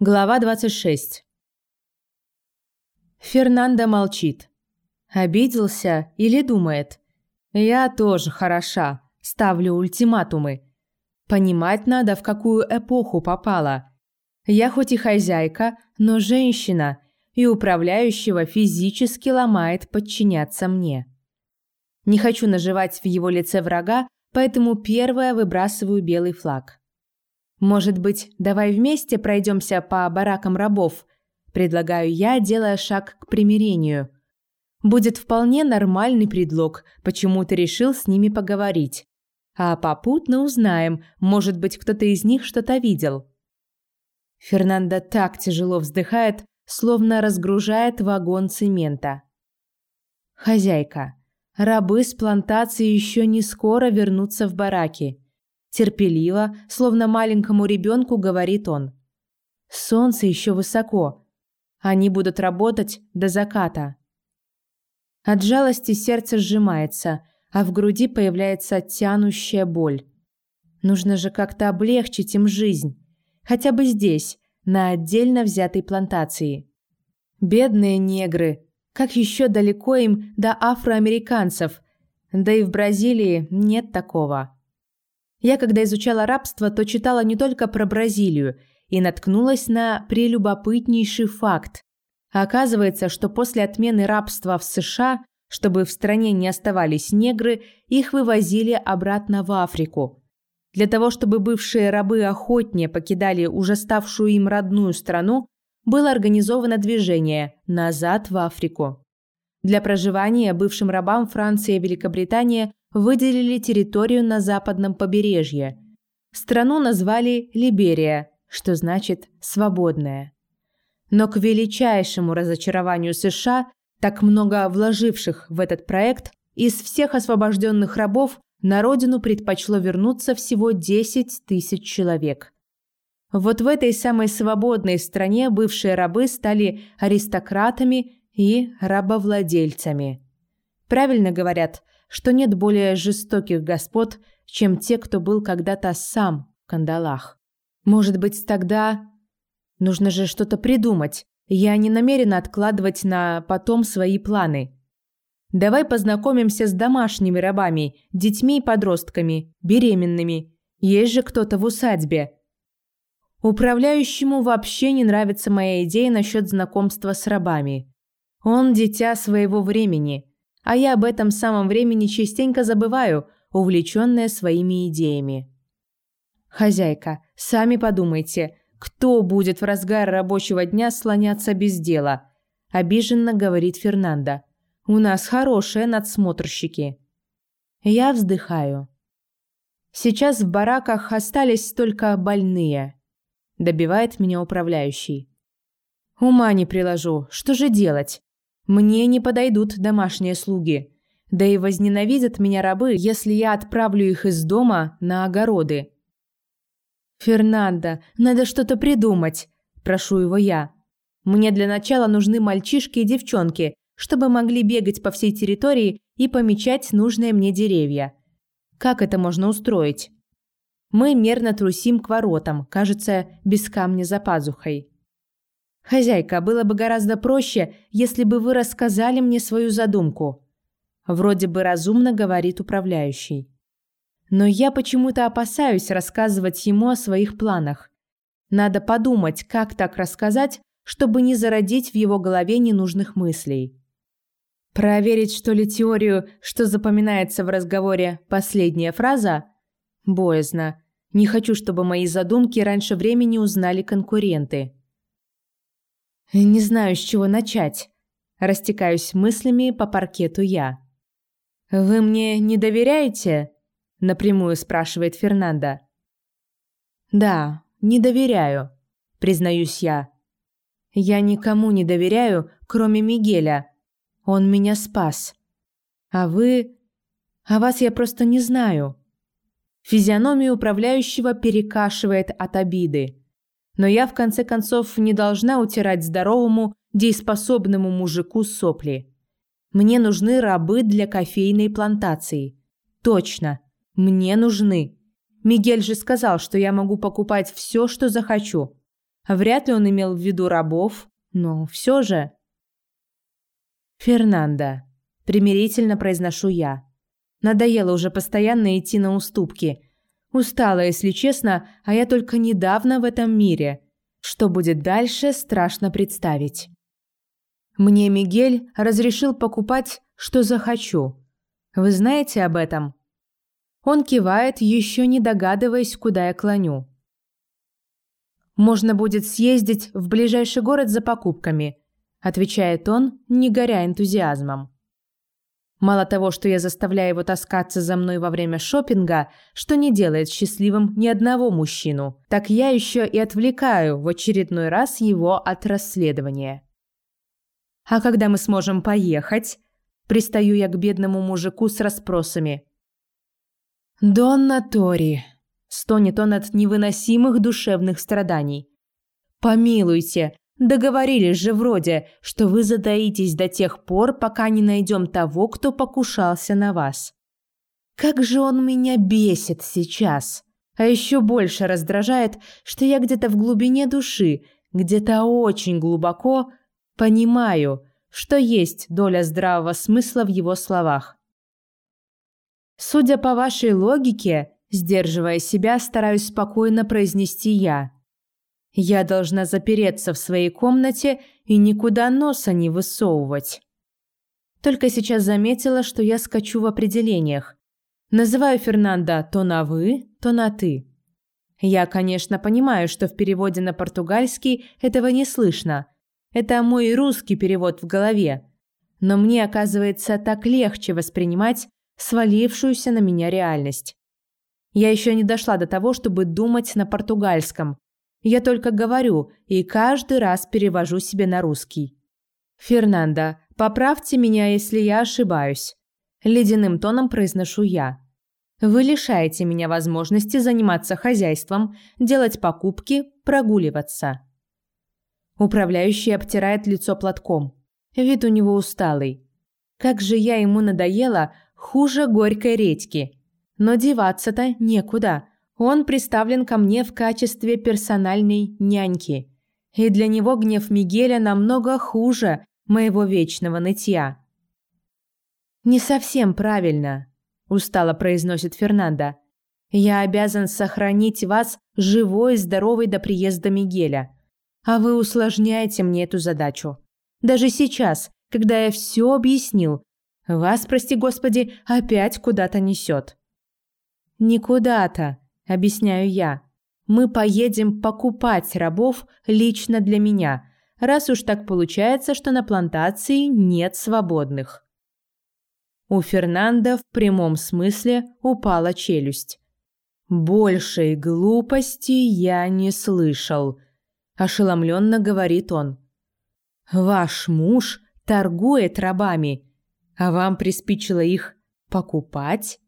Глава 26. Фернандо молчит. Обиделся или думает? Я тоже хороша, ставлю ультиматумы. Понимать надо, в какую эпоху попала. Я хоть и хозяйка, но женщина, и управляющего физически ломает подчиняться мне. Не хочу наживать в его лице врага, поэтому первое выбрасываю белый флаг. Может быть, давай вместе пройдемся по баракам рабов, предлагаю я, делая шаг к примирению. Будет вполне нормальный предлог, почему ты решил с ними поговорить. А попутно узнаем, может быть, кто-то из них что-то видел. Фернандо так тяжело вздыхает, словно разгружает вагон цемента. Хозяйка, рабы с плантации еще не скоро вернутся в бараки. Терпеливо, словно маленькому ребенку, говорит он. Солнце еще высоко. Они будут работать до заката. От жалости сердце сжимается, а в груди появляется тянущая боль. Нужно же как-то облегчить им жизнь. Хотя бы здесь, на отдельно взятой плантации. Бедные негры. Как еще далеко им до афроамериканцев? Да и в Бразилии нет такого. Я, когда изучала рабство, то читала не только про Бразилию и наткнулась на прелюбопытнейший факт. Оказывается, что после отмены рабства в США, чтобы в стране не оставались негры, их вывозили обратно в Африку. Для того, чтобы бывшие рабы охотнее покидали уже ставшую им родную страну, было организовано движение «Назад в Африку». Для проживания бывшим рабам Франция и Великобритания выделили территорию на западном побережье. Страну назвали Либерия, что значит «свободная». Но к величайшему разочарованию США, так много вложивших в этот проект, из всех освобожденных рабов на родину предпочло вернуться всего 10 тысяч человек. Вот в этой самой свободной стране бывшие рабы стали аристократами и рабовладельцами. Правильно говорят – что нет более жестоких господ, чем те, кто был когда-то сам в кандалах. Может быть, тогда нужно же что-то придумать. Я не намерена откладывать на потом свои планы. Давай познакомимся с домашними рабами, детьми и подростками, беременными. Есть же кто-то в усадьбе. Управляющему вообще не нравится моя идея насчет знакомства с рабами. Он дитя своего времени – а я об этом самом времени частенько забываю, увлеченная своими идеями. Хозяйка, сами подумайте, кто будет в разгар рабочего дня слоняться без дела? Обиженно говорит Фернандо. У нас хорошие надсмотрщики. Я вздыхаю. Сейчас в бараках остались только больные. Добивает меня управляющий. Ума не приложу, что же делать? Мне не подойдут домашние слуги. Да и возненавидят меня рабы, если я отправлю их из дома на огороды. «Фернандо, надо что-то придумать», – прошу его я. «Мне для начала нужны мальчишки и девчонки, чтобы могли бегать по всей территории и помечать нужные мне деревья. Как это можно устроить?» Мы мерно трусим к воротам, кажется, без камня за пазухой. «Хозяйка, было бы гораздо проще, если бы вы рассказали мне свою задумку». Вроде бы разумно говорит управляющий. Но я почему-то опасаюсь рассказывать ему о своих планах. Надо подумать, как так рассказать, чтобы не зародить в его голове ненужных мыслей. Проверить, что ли, теорию, что запоминается в разговоре последняя фраза? Боязно. Не хочу, чтобы мои задумки раньше времени узнали конкуренты. Не знаю, с чего начать. Растекаюсь мыслями по паркету я. Вы мне не доверяете? напрямую спрашивает Фернандо. Да, не доверяю, признаюсь я. Я никому не доверяю, кроме Мигеля. Он меня спас. А вы... А вас я просто не знаю. Физиономию управляющего перекашивает от обиды. Но я, в конце концов, не должна утирать здоровому, дееспособному мужику сопли. Мне нужны рабы для кофейной плантации. Точно, мне нужны. Мигель же сказал, что я могу покупать все, что захочу. Вряд ли он имел в виду рабов, но все же... «Фернандо», — примирительно произношу я. Надоело уже постоянно идти на уступки. Устала, если честно, а я только недавно в этом мире. Что будет дальше, страшно представить. Мне Мигель разрешил покупать, что захочу. Вы знаете об этом? Он кивает, еще не догадываясь, куда я клоню. Можно будет съездить в ближайший город за покупками, отвечает он, не горя энтузиазмом. Мало того, что я заставляю его таскаться за мной во время шопинга, что не делает счастливым ни одного мужчину, так я еще и отвлекаю в очередной раз его от расследования. А когда мы сможем поехать? Пристаю я к бедному мужику с расспросами. Донна Тори, стонет он от невыносимых душевных страданий. Помилуйте, договорились же вроде, что вы задаитесь до тех пор, пока не найдем того, кто покушался на вас. Как же он меня бесит сейчас. А еще больше раздражает, что я где-то в глубине души, где-то очень глубоко понимаю, что есть доля здравого смысла в его словах. Судя по вашей логике, Сдерживая себя, стараюсь спокойно произнести я. Я должна запереться в своей комнате и никуда носа не высовывать. Только сейчас заметила, что я скачу в определениях. Называю Фернанда то на «вы», то на «ты». Я, конечно, понимаю, что в переводе на португальский этого не слышно. Это мой русский перевод в голове. Но мне, оказывается, так легче воспринимать свалившуюся на меня реальность. Я еще не дошла до того, чтобы думать на португальском. Я только говорю и каждый раз перевожу себе на русский. «Фернандо, поправьте меня, если я ошибаюсь», – ледяным тоном произношу я. «Вы лишаете меня возможности заниматься хозяйством, делать покупки, прогуливаться». Управляющий обтирает лицо платком. Вид у него усталый. Как же я ему надоела, хуже горькой редьки. Но деваться-то некуда. Он приставлен ко мне в качестве персональной няньки. И для него гнев Мигеля намного хуже моего вечного нытья. «Не совсем правильно», – устало произносит Фернандо. «Я обязан сохранить вас живой и здоровой до приезда Мигеля. А вы усложняете мне эту задачу. Даже сейчас, когда я все объяснил, вас, прости господи, опять куда-то несет. «Никуда-то», – объясняю я. «Мы поедем покупать рабов лично для меня, раз уж так получается, что на плантации нет свободных». У Фернанда в прямом смысле упала челюсть. «Большей глупости я не слышал», – ошеломленно говорит он. «Ваш муж торгует рабами, а вам приспичило их покупать?»